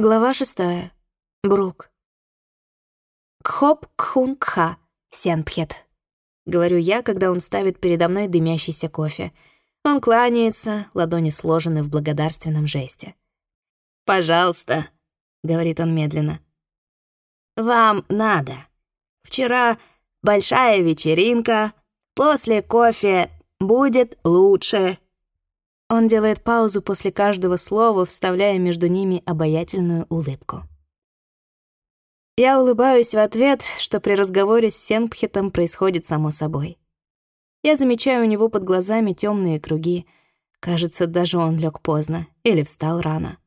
Глава шестая. Брук. «Кхоп кхун кха, сенпхет», — говорю я, когда он ставит передо мной дымящийся кофе. Он кланяется, ладони сложены в благодарственном жесте. «Пожалуйста», — говорит он медленно. «Вам надо. Вчера большая вечеринка, после кофе будет лучше». Он делает паузу после каждого слова, вставляя между ними обаятельную улыбку. Я улыбаюсь в ответ, что при разговоре с Сенпхетом происходит само собой. Я замечаю у него под глазами темные круги. Кажется, даже он лег поздно или встал рано.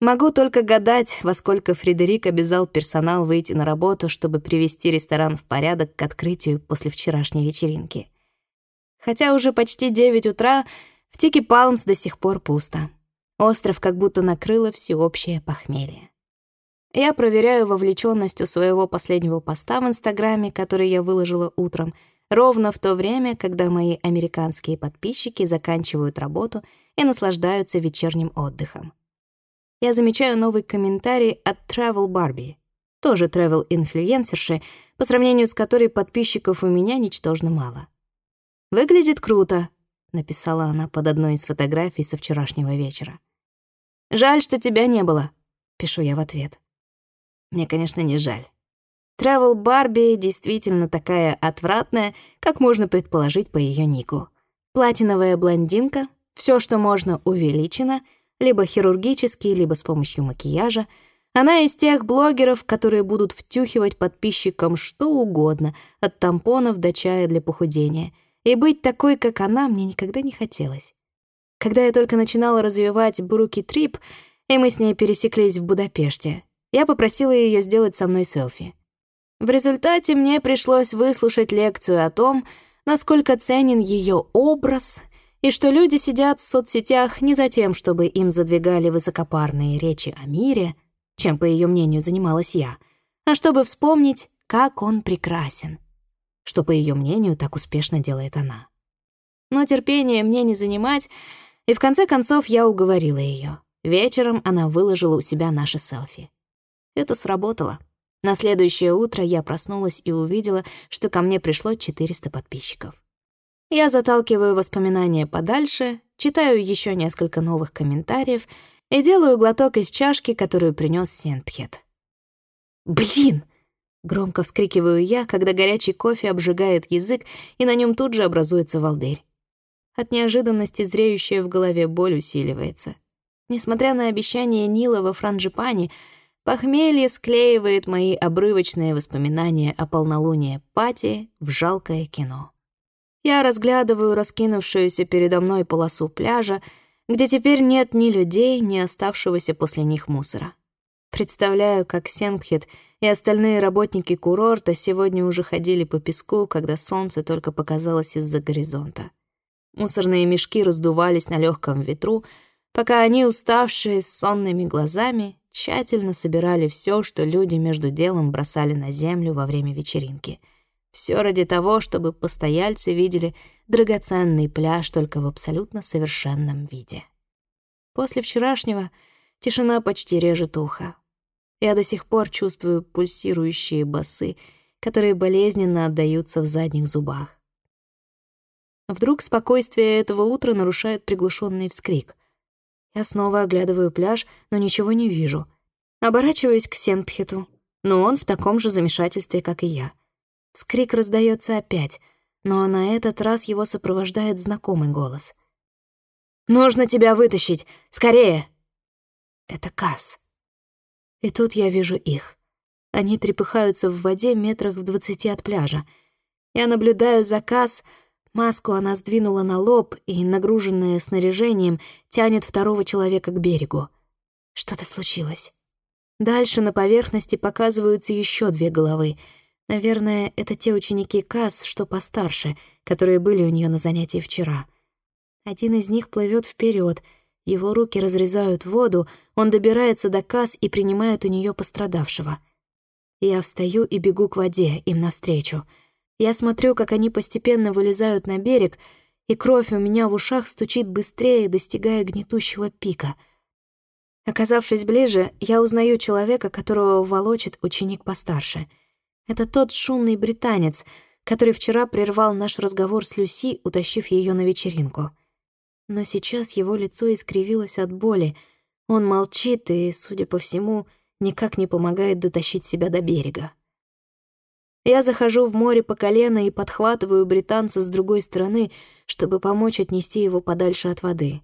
Могу только гадать, во сколько Фредерик обязал персонал выйти на работу, чтобы привести ресторан в порядок к открытию после вчерашней вечеринки. Хотя уже почти 9 утра, в Тики Палмс до сих пор пусто. Остров как будто накрыло всеобщее похмелье. Я проверяю вовлеченность у своего последнего поста в Инстаграме, который я выложила утром, ровно в то время, когда мои американские подписчики заканчивают работу и наслаждаются вечерним отдыхом. Я замечаю новый комментарий от Travel Barbie, тоже travel-инфлюенсерши, по сравнению с которой подписчиков у меня ничтожно мало. «Выглядит круто», — написала она под одной из фотографий со вчерашнего вечера. «Жаль, что тебя не было», — пишу я в ответ. Мне, конечно, не жаль. Travel Барби действительно такая отвратная, как можно предположить по ее нику. Платиновая блондинка, все, что можно, увеличено, либо хирургически, либо с помощью макияжа. Она из тех блогеров, которые будут втюхивать подписчикам что угодно, от тампонов до чая для похудения — и быть такой, как она, мне никогда не хотелось. Когда я только начинала развивать Бруки Трип, и мы с ней пересеклись в Будапеште, я попросила ее сделать со мной селфи. В результате мне пришлось выслушать лекцию о том, насколько ценен ее образ, и что люди сидят в соцсетях не за тем, чтобы им задвигали высокопарные речи о мире, чем, по ее мнению, занималась я, а чтобы вспомнить, как он прекрасен что, по ее мнению, так успешно делает она. Но терпение мне не занимать, и в конце концов я уговорила ее. Вечером она выложила у себя наши селфи. Это сработало. На следующее утро я проснулась и увидела, что ко мне пришло 400 подписчиков. Я заталкиваю воспоминания подальше, читаю еще несколько новых комментариев и делаю глоток из чашки, которую принес Сентпхет. «Блин!» Громко вскрикиваю я, когда горячий кофе обжигает язык, и на нем тут же образуется волдырь. От неожиданности зреющая в голове боль усиливается. Несмотря на обещание Нила во Франджипане, похмелье склеивает мои обрывочные воспоминания о полнолунии Пати в жалкое кино. Я разглядываю раскинувшуюся передо мной полосу пляжа, где теперь нет ни людей, ни оставшегося после них мусора. Представляю, как Сенгхет и остальные работники курорта сегодня уже ходили по песку, когда солнце только показалось из-за горизонта. Мусорные мешки раздувались на легком ветру, пока они, уставшие, с сонными глазами, тщательно собирали все, что люди между делом бросали на землю во время вечеринки. Все ради того, чтобы постояльцы видели драгоценный пляж только в абсолютно совершенном виде. После вчерашнего тишина почти режет ухо. Я до сих пор чувствую пульсирующие басы, которые болезненно отдаются в задних зубах. Вдруг спокойствие этого утра нарушает приглушенный вскрик. Я снова оглядываю пляж, но ничего не вижу. Оборачиваюсь к Сенпхету, но он в таком же замешательстве, как и я. Вскрик раздается опять, но на этот раз его сопровождает знакомый голос. «Нужно тебя вытащить! Скорее!» Это Касс. И тут я вижу их. Они трепыхаются в воде метрах в двадцати от пляжа. Я наблюдаю заказ, маску она сдвинула на лоб и, нагруженная снаряжением, тянет второго человека к берегу. Что-то случилось. Дальше на поверхности показываются еще две головы. Наверное, это те ученики Касс, что постарше, которые были у нее на занятии вчера. Один из них плывет вперед, его руки разрезают воду, он добирается до Касс и принимает у нее пострадавшего. Я встаю и бегу к воде, им навстречу. Я смотрю, как они постепенно вылезают на берег, и кровь у меня в ушах стучит быстрее, достигая гнетущего пика. Оказавшись ближе, я узнаю человека, которого волочит ученик постарше. Это тот шумный британец, который вчера прервал наш разговор с Люси, утащив ее на вечеринку. Но сейчас его лицо искривилось от боли. Он молчит и, судя по всему, никак не помогает дотащить себя до берега. Я захожу в море по колено и подхватываю британца с другой стороны, чтобы помочь отнести его подальше от воды.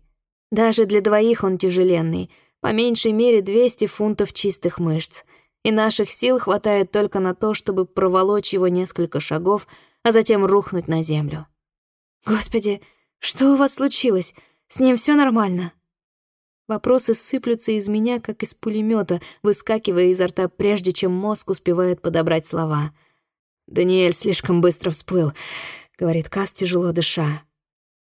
Даже для двоих он тяжеленный, по меньшей мере 200 фунтов чистых мышц, и наших сил хватает только на то, чтобы проволочь его несколько шагов, а затем рухнуть на землю. «Господи, что у вас случилось? С ним все нормально?» Вопросы сыплются из меня, как из пулемета, выскакивая изо рта, прежде чем мозг успевает подобрать слова — «Даниэль слишком быстро всплыл», — говорит Кас, тяжело дыша.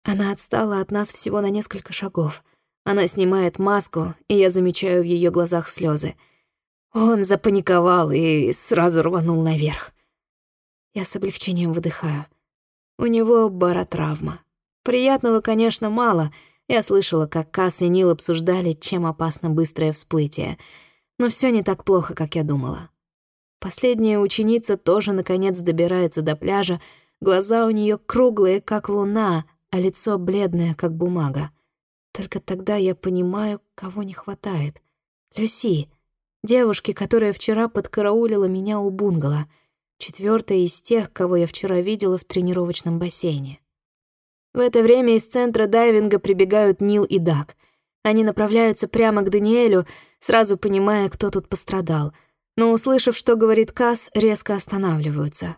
Она отстала от нас всего на несколько шагов. Она снимает маску, и я замечаю в ее глазах слезы. Он запаниковал и сразу рванул наверх. Я с облегчением выдыхаю. У него баротравма. Приятного, конечно, мало. Я слышала, как Касс и Нил обсуждали, чем опасно быстрое всплытие. Но все не так плохо, как я думала. Последняя ученица тоже, наконец, добирается до пляжа. Глаза у нее круглые, как луна, а лицо бледное, как бумага. Только тогда я понимаю, кого не хватает. Люси, девушки, которая вчера подкараулила меня у бунгало. Четвертая из тех, кого я вчера видела в тренировочном бассейне. В это время из центра дайвинга прибегают Нил и Дак. Они направляются прямо к Даниэлю, сразу понимая, кто тут пострадал — но, услышав, что говорит Касс, резко останавливаются.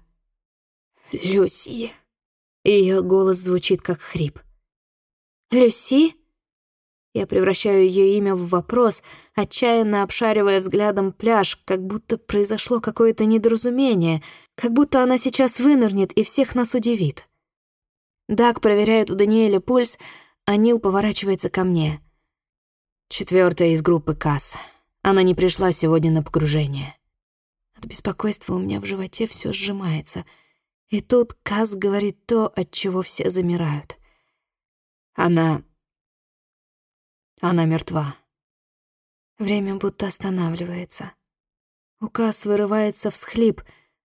«Люси». Ее голос звучит как хрип. «Люси?» Я превращаю ее имя в вопрос, отчаянно обшаривая взглядом пляж, как будто произошло какое-то недоразумение, как будто она сейчас вынырнет и всех нас удивит. Даг проверяет у Даниэля пульс, а Нил поворачивается ко мне. Четвертая из группы Касс. Она не пришла сегодня на погружение. От беспокойства у меня в животе все сжимается. И тут Каз говорит то, от чего все замирают. Она... Она мертва. Время будто останавливается. У Каз вырывается всхлип,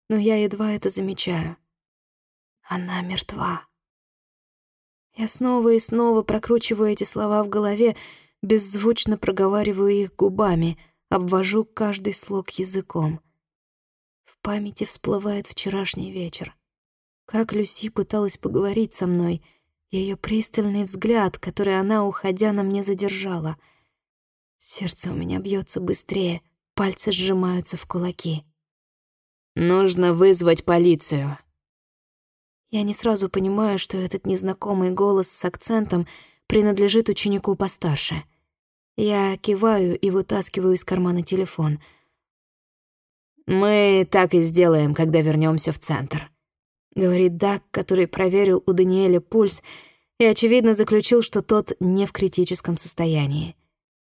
но я едва это замечаю. Она мертва. Я снова и снова прокручиваю эти слова в голове, беззвучно проговариваю их губами — обвожу каждый слог языком. В памяти всплывает вчерашний вечер. Как Люси пыталась поговорить со мной, ее пристальный взгляд, который она, уходя, на мне задержала. Сердце у меня бьется быстрее, пальцы сжимаются в кулаки. «Нужно вызвать полицию». Я не сразу понимаю, что этот незнакомый голос с акцентом принадлежит ученику постарше — я киваю и вытаскиваю из кармана телефон. «Мы так и сделаем, когда вернемся в центр», — говорит Дак, который проверил у Даниэля пульс и, очевидно, заключил, что тот не в критическом состоянии.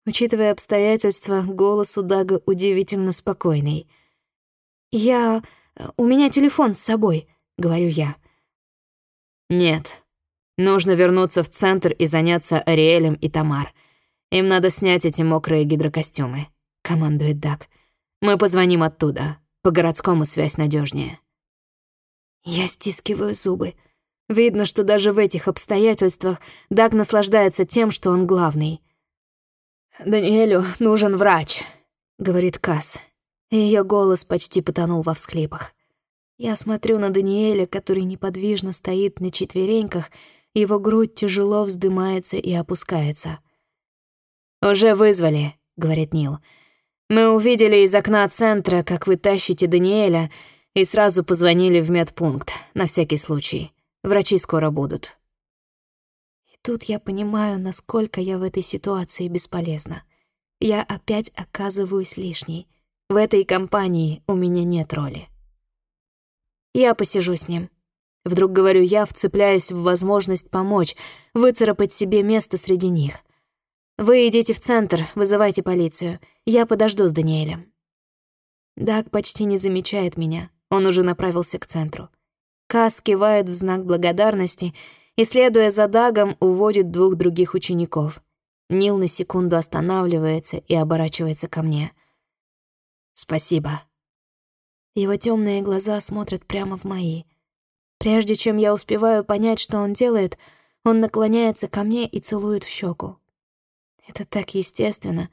Учитывая обстоятельства, голос у Дага удивительно спокойный. «Я... У меня телефон с собой», — говорю я. «Нет. Нужно вернуться в центр и заняться Ариэлем и Тамар. Им надо снять эти мокрые гидрокостюмы», — командует Дак. «Мы позвоним оттуда. По городскому связь надежнее. Я стискиваю зубы. Видно, что даже в этих обстоятельствах Даг наслаждается тем, что он главный. «Даниэлю нужен врач», — говорит Касс. Ее голос почти потонул во всхлипах. Я смотрю на Даниэля, который неподвижно стоит на четвереньках, его грудь тяжело вздымается и опускается — «Уже вызвали», — говорит Нил. «Мы увидели из окна центра, как вы тащите Даниэля, и сразу позвонили в медпункт, на всякий случай. Врачи скоро будут». И тут я понимаю, насколько я в этой ситуации бесполезна. Я опять оказываюсь лишней. В этой компании у меня нет роли. Я посижу с ним. Вдруг говорю я, вцепляясь в возможность помочь, выцарапать себе место среди них — вы идите в центр, вызывайте полицию. Я подожду с Даниэлем». Даг почти не замечает меня. Он уже направился к центру. Кас кивает в знак благодарности и, следуя за Дагом, уводит двух других учеников. Нил на секунду останавливается и оборачивается ко мне. «Спасибо». Его темные глаза смотрят прямо в мои. Прежде чем я успеваю понять, что он делает, он наклоняется ко мне и целует в щеку. Это так естественно,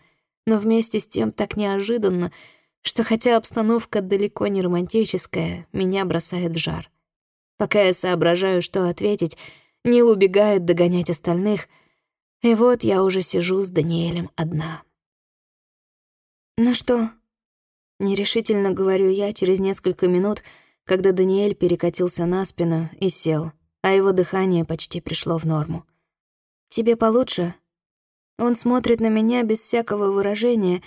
но вместе с тем так неожиданно, что хотя обстановка далеко не романтическая, меня бросает в жар. Пока я соображаю, что ответить, Нил убегает догонять остальных, и вот я уже сижу с Даниэлем одна. «Ну что?» — нерешительно говорю я через несколько минут, когда Даниэль перекатился на спину и сел, а его дыхание почти пришло в норму. «Тебе получше?» Он смотрит на меня без всякого выражения,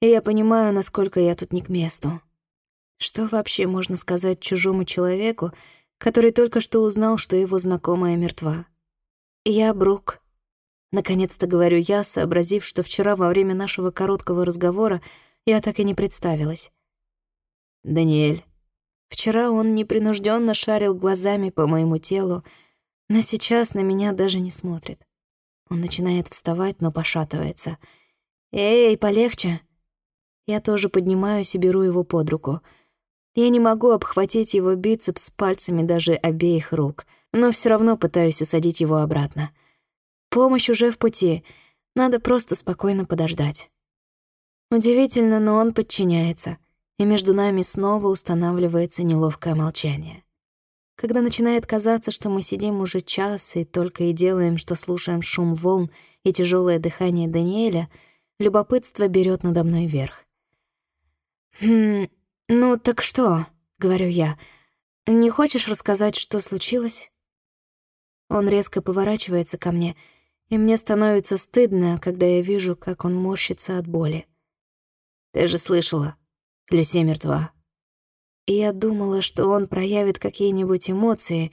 и я понимаю, насколько я тут не к месту. Что вообще можно сказать чужому человеку, который только что узнал, что его знакомая мертва? Я Брук. Наконец-то говорю я, сообразив, что вчера во время нашего короткого разговора я так и не представилась. Даниэль. Вчера он непринужденно шарил глазами по моему телу, но сейчас на меня даже не смотрит. Он начинает вставать, но пошатывается. «Эй, полегче!» Я тоже поднимаюсь и беру его под руку. Я не могу обхватить его бицепс пальцами даже обеих рук, но все равно пытаюсь усадить его обратно. Помощь уже в пути, надо просто спокойно подождать. Удивительно, но он подчиняется, и между нами снова устанавливается неловкое молчание. Когда начинает казаться, что мы сидим уже час и только и делаем, что слушаем шум волн и тяжелое дыхание Даниэля, любопытство берет надо мной верх. «Хм, ну так что?» — говорю я. «Не хочешь рассказать, что случилось?» Он резко поворачивается ко мне, и мне становится стыдно, когда я вижу, как он морщится от боли. «Ты же слышала, Люси мертва», и я думала, что он проявит какие-нибудь эмоции,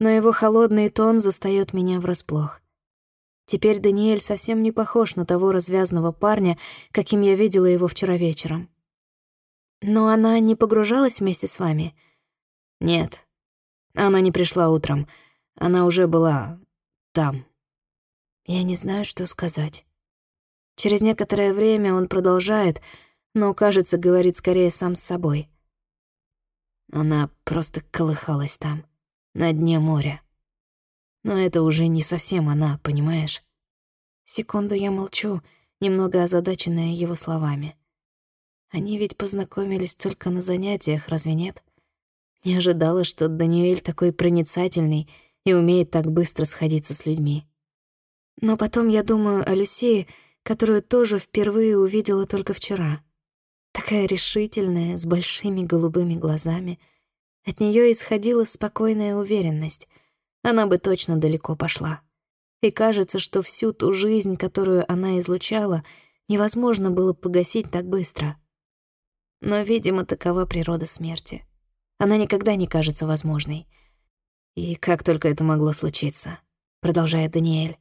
но его холодный тон застаёт меня врасплох. Теперь Даниэль совсем не похож на того развязного парня, каким я видела его вчера вечером. Но она не погружалась вместе с вами? Нет. Она не пришла утром. Она уже была там. Я не знаю, что сказать. Через некоторое время он продолжает, но, кажется, говорит скорее сам с собой. Она просто колыхалась там, на дне моря. Но это уже не совсем она, понимаешь? Секунду я молчу, немного озадаченная его словами. Они ведь познакомились только на занятиях, разве нет? Не ожидала, что Даниэль такой проницательный и умеет так быстро сходиться с людьми. Но потом я думаю о Люсии, которую тоже впервые увидела только вчера. Такая решительная, с большими голубыми глазами. От нее исходила спокойная уверенность. Она бы точно далеко пошла. И кажется, что всю ту жизнь, которую она излучала, невозможно было погасить так быстро. Но, видимо, такова природа смерти. Она никогда не кажется возможной. И как только это могло случиться, продолжает Даниэль.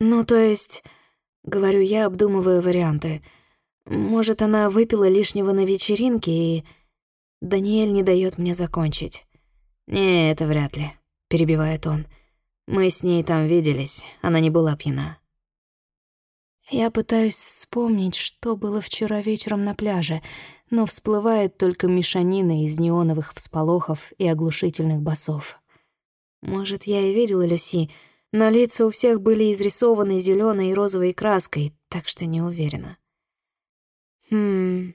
Ну, то есть, говорю я, обдумывая варианты — может, она выпила лишнего на вечеринке и... Даниэль не дает мне закончить. «Не, это вряд ли», — перебивает он. «Мы с ней там виделись, она не была пьяна». Я пытаюсь вспомнить, что было вчера вечером на пляже, но всплывает только мешанина из неоновых всполохов и оглушительных басов. Может, я и видела Люси, но лица у всех были изрисованы зеленой и розовой краской, так что не уверена. Хм...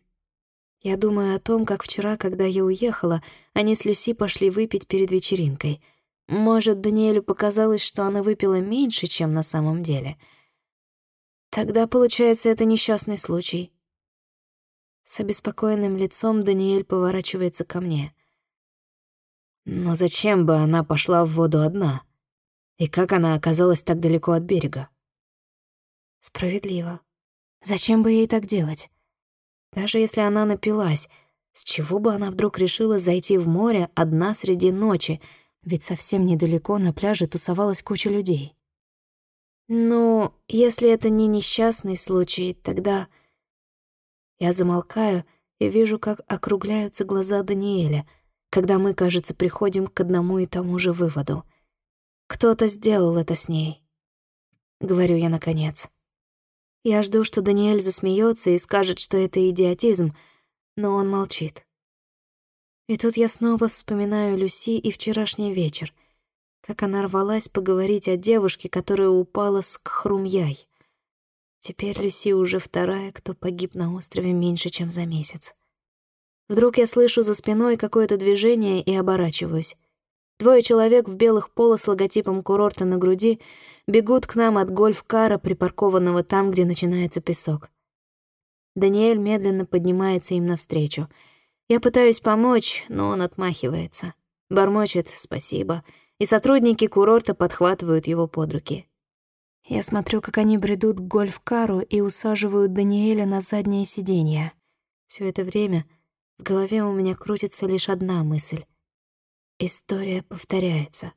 Я думаю о том, как вчера, когда я уехала, они с Люси пошли выпить перед вечеринкой. Может, Даниэлю показалось, что она выпила меньше, чем на самом деле. Тогда, получается, это несчастный случай. С обеспокоенным лицом Даниэль поворачивается ко мне. Но зачем бы она пошла в воду одна? И как она оказалась так далеко от берега? Справедливо. Зачем бы ей так делать? Даже если она напилась, с чего бы она вдруг решила зайти в море одна среди ночи, ведь совсем недалеко на пляже тусовалась куча людей? Ну, если это не несчастный случай, тогда... Я замолкаю и вижу, как округляются глаза Даниэля, когда мы, кажется, приходим к одному и тому же выводу. Кто-то сделал это с ней. говорю я наконец. Я жду, что Даниэль засмеется и скажет, что это идиотизм, но он молчит. И тут я снова вспоминаю Люси и вчерашний вечер, как она рвалась поговорить о девушке, которая упала с Кхрумьяй. Теперь Люси уже вторая, кто погиб на острове меньше, чем за месяц. Вдруг я слышу за спиной какое-то движение и оборачиваюсь. Двое человек в белых поло с логотипом курорта на груди бегут к нам от гольф-кара, припаркованного там, где начинается песок. Даниэль медленно поднимается им навстречу. Я пытаюсь помочь, но он отмахивается. Бормочет «спасибо», и сотрудники курорта подхватывают его под руки. Я смотрю, как они бредут к гольф-кару и усаживают Даниэля на заднее сиденье. Все это время в голове у меня крутится лишь одна мысль. История повторяется.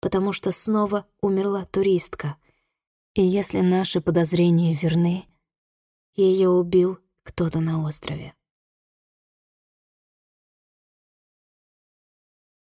Потому что снова умерла туристка. И если наши подозрения верны, ее убил кто-то на острове.